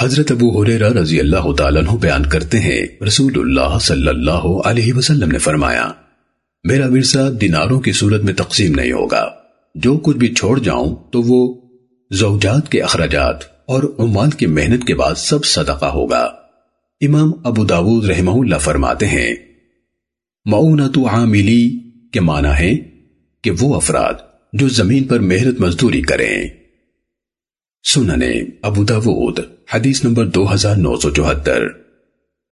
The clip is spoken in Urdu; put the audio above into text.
حضرت ابو حریرہ رضی اللہ تعالیٰ عنہ بیان کرتے ہیں رسول اللہ صلی اللہ علیہ وسلم نے فرمایا، میرا ورثہ دیناروں کی صورت میں تقسیم نہیں ہوگا۔ جو کچھ بھی چھوڑ جاؤں تو وہ زوجات کے اخراجات اور عمال کی محنت کے بعد سب صدقہ ہوگا۔ امام ابو داود رحمہ اللہ فرماتے ہیں معونت عاملی کے معنی ہے کہ وہ افراد جو زمین پر محنت مزدوری کریں۔ سننے ابو داود حدیث نمبر دو ہزار نو سو چوہتر۔